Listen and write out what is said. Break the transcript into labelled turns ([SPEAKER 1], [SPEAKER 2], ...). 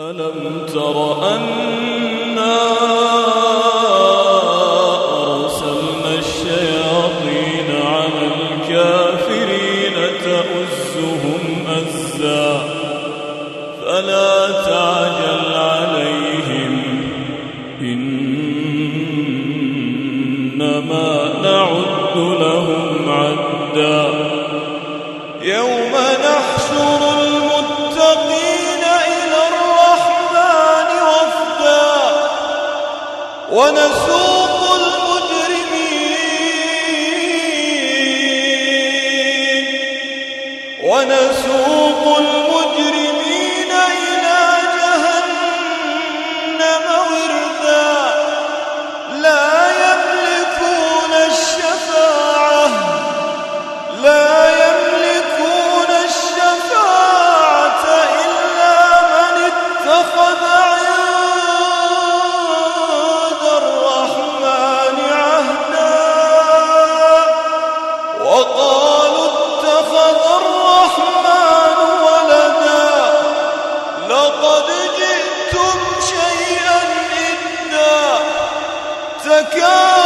[SPEAKER 1] ألم تر أنا الشياطين على الكافرين أزا فلا تعجل عليهم ونسوق المجرمين. ونسوق جئتم شيئا إدا تكاد